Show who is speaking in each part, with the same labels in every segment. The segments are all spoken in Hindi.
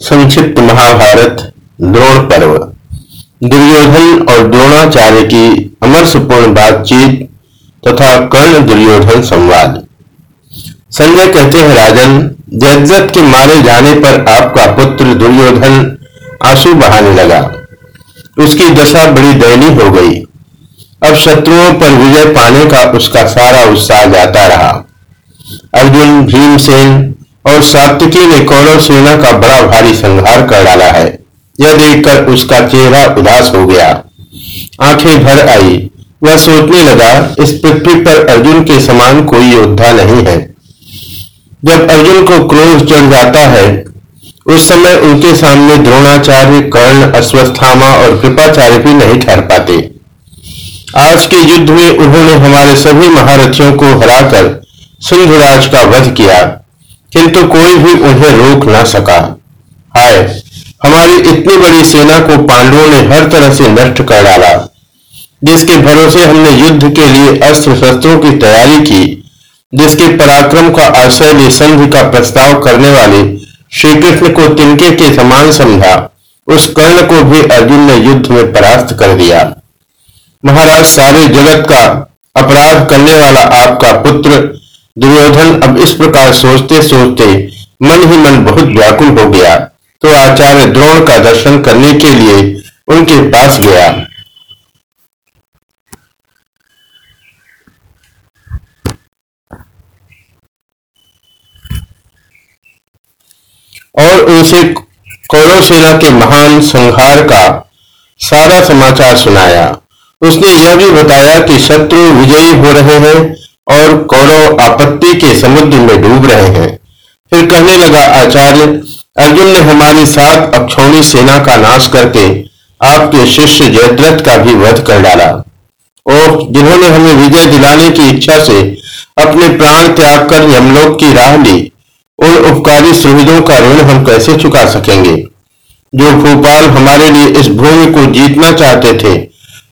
Speaker 1: संक्षिप्त महाभारत, द्रोण पर्व। दुर्योधन और द्रोणाचार्य की अमरसपूर्ण बातचीत तथा कर्ण दुर्योधन संवाद। संजय कहते हैं, राजन जयद्रथ के मारे जाने पर आपका पुत्र दुर्योधन आँसू बहाने लगा। उसकी दशा बड़ी दयनीय हो गई। अब शत्रुओं पर विजय पाने का उसका सारा उत्साह जाता रहा। अर्जुन, भीमसेन और सात्विकी ने कौरव सेना का बड़ा भारी संहार कर डाला है। यह देखकर उसका चेहरा उदास हो गया। आँखें भर आई। वह सोचने लगा, इस पृथ्वी पर अर्जुन के समान कोई योद्धा नहीं है। जब अर्जुन को क्रोध चढ़ जाता है, उस समय उनके सामने द्रोणाचार्य, कर्ण, अश्वस्थामा और कृपाचार्य भी नहीं ठहर पाते। आज के युद्ध में उन्होंने हमारे सभी महारथियों को हराकर सिंधुराज का वध किया। किंतु कोई भी उन्हें रोक न सका। हाय, हमारी इतनी बड़ी सेना को पांडवों ने हर तरह से नष्ट कर डाला, जिसके भरोसे हमने युद्ध के लिए अस्त्र शस्त्रों की तैयारी की, जिसके पराक्रम का आश्रय ले संधि का प्रस्ताव करने वाले श्री कृष्ण को तिनके के समान समझा, उस कर्ण को भी अर्जुन ने युद्ध में परास्त कर दिया। महाराज सारे जगत का अपराध करने वाला आपका पुत्र दुर्योधन अब इस प्रकार सोचते सोचते मन ही मन बहुत व्याकुल हो गया। तो आचार्य द्रोण का दर्शन करने के लिए उनके पास गया। और उनसे कौरव सेना के महान संहार का सारा समाचार सुनाया। उसने यह भी बताया कि शत्रु विजयी हो रहे हैं और कौरव आपत्ति के समुद्र में डूब रहे हैं। फिर कहने लगा, आचार्य, अर्जुन ने हमारी सात अक्षौणी सेना का नाश करके आपके शिष्य जयद्रथ का भी वध कर डाला। और जिन्होंने हमें विजय दिलाने की इच्छा से अपने प्राण त्याग कर यमलोक की राह ली, उन उपकारी सुविधों का ऋण हम कैसे चुका सकेंगे? जो भोपाल हमारे लिए इस भूमि को जीतना चाहते थे,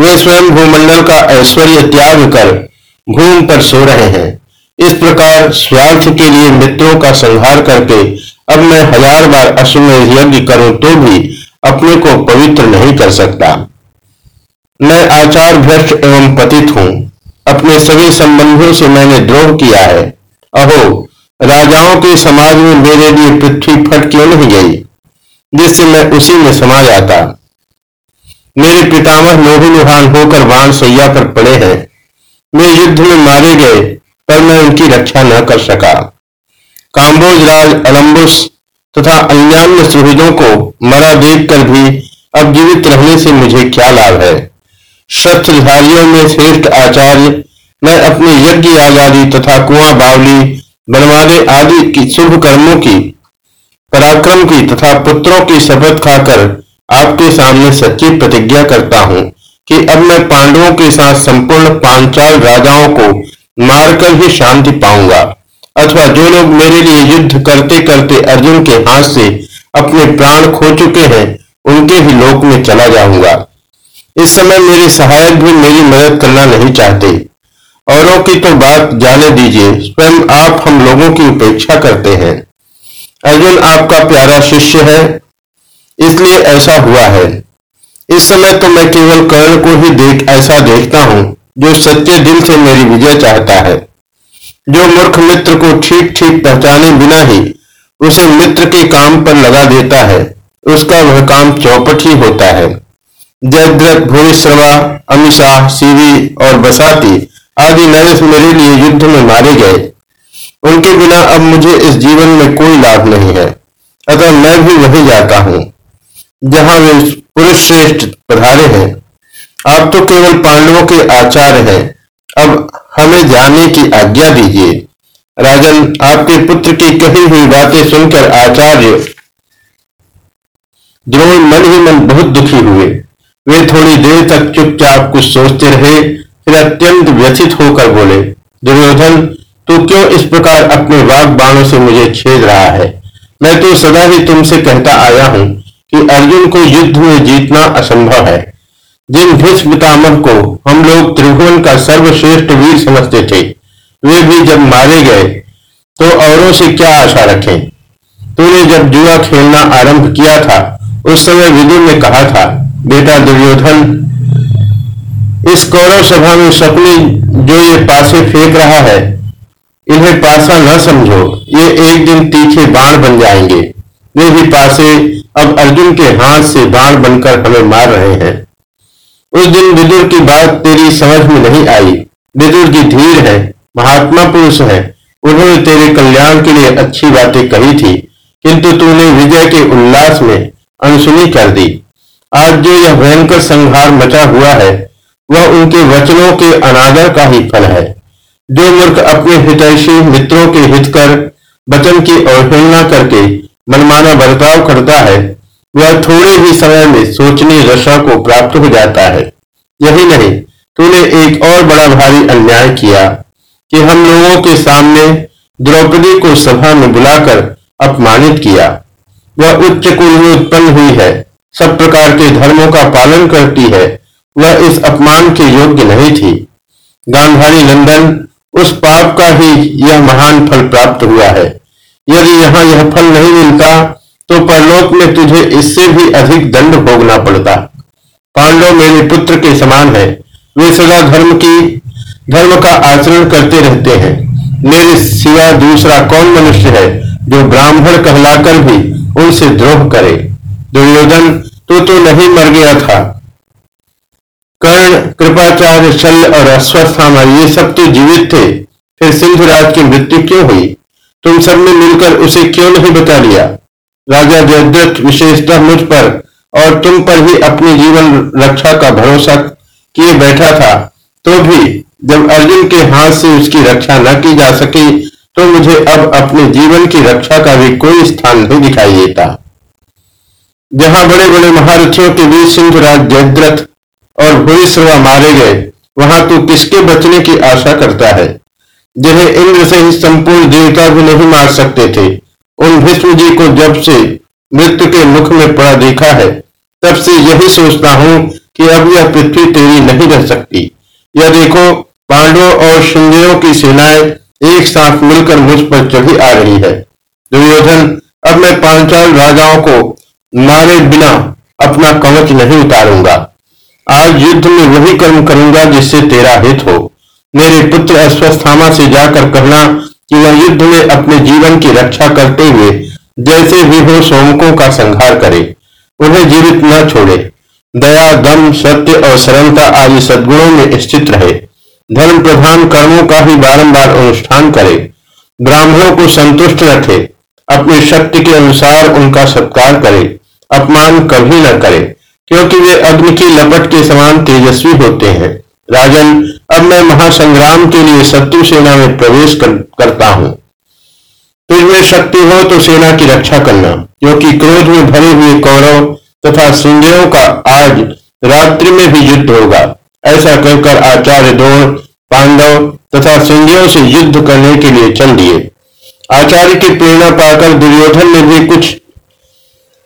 Speaker 1: वे स्वयं भूमंडल का ऐश्वर्य त्याग कर घूम पर सो रहे हैं। इस प्रकार स्वार्थ के लिए मित्रों का संहार करके अब मैं हज़ार बार अश्वमेध यज्ञ करूँ तो भी अपने को पवित्र नहीं कर सकता। मैं आचार भ्रष्ट एवं पतित हूँ। अपने सभी संबंधों से मैंने द्रोह किया है। अहो, राजाओं के समाज में मेरे लिए पृथ्वी फट क्यों नहीं गई? जिससे मैं उसी में समा जाता। मेरे पितामह लोही लुहान होकर वाण सैया पर पड़े हैं। वे युद्ध में मारे गए, पर मैं उनकी रक्षा न कर सका। काम्बोज राज अलम्बुस तथा अन्यान्य सुहृदों को मरा देखकर भी अब जीवित रहने से मुझे क्या लाभ है? शस्त्रधारियों में श्रेष्ठ आचार्य, मैं अपने यज्ञ आज़ादी तथा कुआँ बावली बनवादे आदि की शुभ कर्मों की, पराक्रम की तथा पुत्रों की शपथ खाकर आपके सामने सच्ची प्रतिज्ञा करता हूँ। कि अब मैं पांडवों के साथ संपूर्ण पांचाल राजाओं को मारकर ही शांति पाऊँगा। अथवा जो लोग मेरे लिए युद्ध करते करते अर्जुन के हाथ से अपने प्राण खो चुके हैं, उनके भी लोक में चला जाऊँगा। इस समय मेरे सहायक भी मेरी मदद करना नहीं चाहते। औरों की तो बात जाने दीजिए, स्वयं आप हम लोगों की उपेक्षा करते हैं। अर्जुन आपका प्यारा शिष्य है, इसलिए ऐसा हुआ है। इस समय तो मैं केवल कर्ण को ही देख, ऐसा देखता हूँ, जो सच्चे दिल से मेरी विजय चाहता है। जो मूर्ख मित्र को ठीक ठीक पहचाने बिना ही उसे मित्र के काम पर लगा देता है, उसका वह काम चौपट ही होता है। जयद्रथ भूरिश्रवा अमिशाह सीवी और बसाती आदि नरेश मेरे लिए युद्ध में मारे गए। उनके बिना अब मुझे इस जीवन में कोई लाभ नहीं है, अतः मैं भी वही जाता हूँ, जहाँ वे पुरुष श्रेष्ठ पधारे हैं। आप तो केवल पांडवों के आचार्य हैं। अब हमें जाने की आज्ञा दीजिए। राजन, आपके पुत्र की कही हुई बातें सुनकर आचार्य द्रोण मन ही मन बहुत दुखी हुए। वे थोड़ी देर तक चुपचाप कुछ सोचते रहे, फिर अत्यंत व्यथित होकर बोले, दुर्योधन, तू क्यों इस प्रकार अपने वाग बाणों से मुझे छेद रहा है? मैं तो सदा ही तुमसे कहता आया हूँ। कि अर्जुन को युद्ध में जीतना असंभव है। जिन भीष्म को हम लोग त्रिभुवन का सर्वश्रेष्ठ वीर समझते थे, वे भी जब मारे गए तो औरों से क्या आशा रखें? तूने जब जुआ खेलना आरंभ किया था, उस समय विदुर ने कहा था, बेटा दुर्योधन, इस कौरव सभा में सपनी जो ये पासे फेंक रहा है, इन्हें पासा न समझो, ये एक दिन तीखे बाण बन जाएँगे। वे भी पासे अब अर्जुन के हाथ से बाण बनकर हमें मार रहे हैं। उस दिन विदुर की बात तेरी समझ में नहीं आई। विदुर जी धीर है, महात्मा पुरुष है। उन्होंने तेरे कल्याण के लिए अच्छी बातें कही थी, किंतु तूने विजय के उल्लास में अनसुनी कर दी। आज जो यह भयंकर संहार मचा हुआ है, वह उनके वचनों के अनादर का ही फल है। जो मूर्ख अपने हितैषी मित्रों के हित कर वचन की अवहेलना करके मनमाना बर्ताव करता है, वह थोड़े ही समय में सोचनी रशा को प्राप्त हो जाता है। यही नहीं, तूने एक और बड़ा भारी अन्याय किया कि हम लोगों के सामने द्रौपदी को सभा में बुलाकर अपमानित किया। वह उच्च कुल में उत्पन्न हुई है, सब प्रकार के धर्मों का पालन करती है, वह इस अपमान के योग्य नहीं थी। गांधारी नंदन, उस पाप का ही यह महान फल प्राप्त हुआ है। यदि यहाँ यह फल नहीं मिलता तो परलोक में तुझे इससे भी अधिक दंड भोगना पड़ता। पांडव मेरे पुत्र के समान है। वे सदा धर्म की, धर्म का आचरण करते रहते हैं। मेरे सिवा दूसरा कौन मनुष्य है, जो ब्राह्मण कहलाकर भी उनसे द्रोह करे? दुर्योधन, तू तो नहीं मर गया था। कर्ण, कृपाचार्य, शल्य और अश्वस्थामा, ये सब तो जीवित थे। फिर सिंधुराज की मृत्यु क्यों हुई? तुम सबने मिलकर उसे क्यों नहीं बचा लिया? राजा जयद्रथ विशेषतः मुझ पर और तुम पर ही अपनी जीवन रक्षा का भरोसा किए बैठा था। तो भी जब अर्जुन के हाथ से उसकी रक्षा न की जा सकी तो मुझे अब अपने जीवन की रक्षा का भी कोई स्थान नहीं दिखाई देता। जहाँ बड़े बड़े महारथियों के बीच सिंधुराज जयद्रथ और भूरिश्रवा मारे गए, वहाँ तू किसके बचने की आशा करता है? जिन्हें इंद्र से ही संपूर्ण देवता भी नहीं मार सकते थे। उन भीष्म जी को जब से मृत्यु के मुख में पड़ा देखा है, तब से यही सोचता हूँ कि अब यह पृथ्वी तेरी नहीं रह सकती। यह देखो, पांडवों और शिंदेयों की सेनाएँ एक साथ मिलकर मुझ पर चढ़ी आ रही है। दुर्योधन, अब मैं पांचाल राजाओं को मारे बिना अपना कवच नहीं उतारूँगा। आज युद्ध में वही कर्म करूँगा जिससे तेरा हित हो। मेरे पुत्र अश्वस्थामा से जाकर कहना कि वह युद्ध में अपने जीवन की रक्षा करते हुए जैसे भी हो सोमकों का संहार करे, उन्हें जीवित न छोड़े। दया, दम, सत्य और सरलता आदि सद्गुणों में स्थित रहे। धर्म प्रधान कर्मों का भी बारंबार अनुष्ठान करे। ब्राह्मणों को संतुष्ट रखे। अपनी शक्ति के अनुसार उनका सत्कार करे। अपमान कभी न करे, क्योंकि वे अग्नि की लपट के समान तेजस्वी होते हैं। राजन अब मैं महासंग्राम के लिए शत्रु सेना में प्रवेश कर, करता हूँ। तुझ में शक्ति हो तो सेना की रक्षा करना क्योंकि क्रोध में भरे हुए कौरव तथा सिंधियों का आज रात्रि में भी युद्ध होगा। ऐसा कहकर आचार्य द्रोण पांडव तथा सिंधियों से युद्ध करने के लिए चल दिए। आचार्य की प्रेरणा पाकर दुर्योधन ने भी कुछ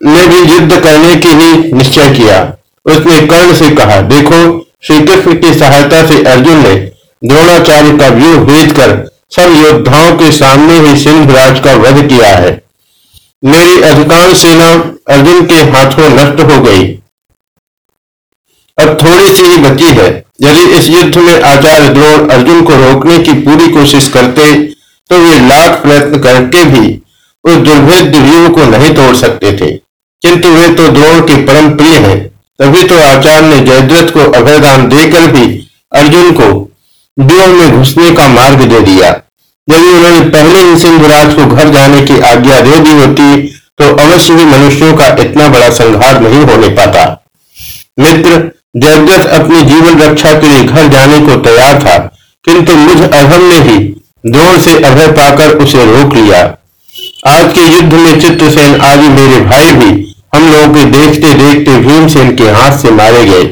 Speaker 1: ने भी युद्ध करने की ही निश्चय किया। उसने कर्ण से कहा देखो श्री कृष्ण की सहायता से अर्जुन ने द्रोणाचार्य का व्यूह भेज कर सब योद्धाओं के सामने ही सिंहराज का वध किया है। मेरी अधिकांश सेना अर्जुन के हाथों नष्ट हो गई। अब थोड़ी सी ही बची है। यदि इस युद्ध में आचार्य द्रोण अर्जुन को रोकने की पूरी कोशिश करते तो वे लाख प्रयत्न करके भी उस दुर्भेद्य व्यू को नहीं तोड़ सकते थे। किंतु वे तो द्रोण के परम प्रिय हैं। तभी तो आचार्य ने जयद्रथ को अभयदान देकर भी अर्जुन को व्यूह में घुसने का मार्ग दे दिया। यदि उन्होंने पहले ही सिंधुराज को घर जाने की आज्ञा दे दी होती तो अवश्य ही मनुष्यों का इतना बड़ा संघार नहीं होने पाता। मित्र, जयद्रथ अपनी जीवन रक्षा के लिए घर जाने को तैयार था, किंतु मुझ अभम ने ही द्रोण से अभय पाकर उसे रोक लिया। आज के युद्ध में चित्रसेन आदि मेरे भाई भी हम लोगों के देखते देखते भीमसेन के हाथ से मारे गए।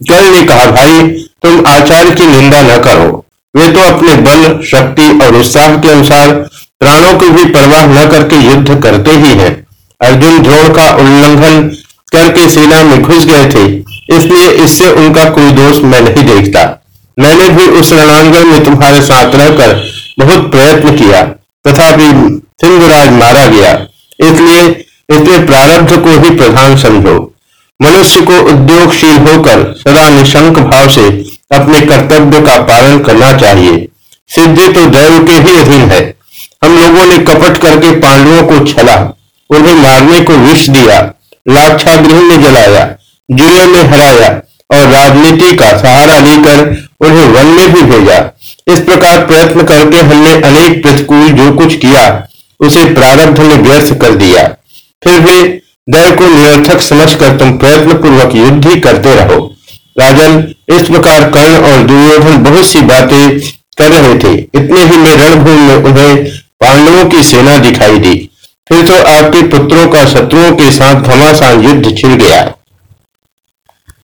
Speaker 1: जल ने कहा, भाई, तुम आचार्य की निंदा न करो। वे तो अपने बल, शक्ति और उत्साह के अनुसार प्राणों की भी परवाह न करके युद्ध करते ही हैं। अर्जुन द्रोण का उल्लंघन करके सेना में घुस गए थे, इसलिए इससे उनका कोई दोष मैं नहीं देखता। मैंने भी उस रणांगण में तुम्हारे साथ रहकर बहुत प्रयत्न किया, तथापि सिंधुराज मारा गया, इसलिए इसलिए प्रारब्ध को ही प्रधान समझो। मनुष्य को उद्योगशील होकर सदा निशंक भाव से अपने कर्तव्य का पालन करना चाहिए। सिद्धि तो दैव के ही अधीन है। हम लोगों ने कपट करके पांडवों को छला, उन्हें मारने को विष दिया, लाक्षागृह में जलाया जुए में हराया और राजनीति का सहारा लेकर उन्हें वन में भी भेजा। इस प्रकार प्रयत्न करके हमने अनेक प्रतिकूल जो कुछ किया, उसे प्रारब्ध में व्यर्थ कर दिया। फिर भी दैव को निरर्थक समझकर तुम प्रयत्न पूर्वक युद्ध ही करते रहो। राजन, इस प्रकार कर्ण और दुर्योधन बहुत सी बातें कर रहे थे। इतने ही में रणभूमि में उन्हें पांडवों की सेना दिखाई दी। फिर तो आपके पुत्रों का शत्रुओं के साथ घमासान युद्ध छिड़ गया।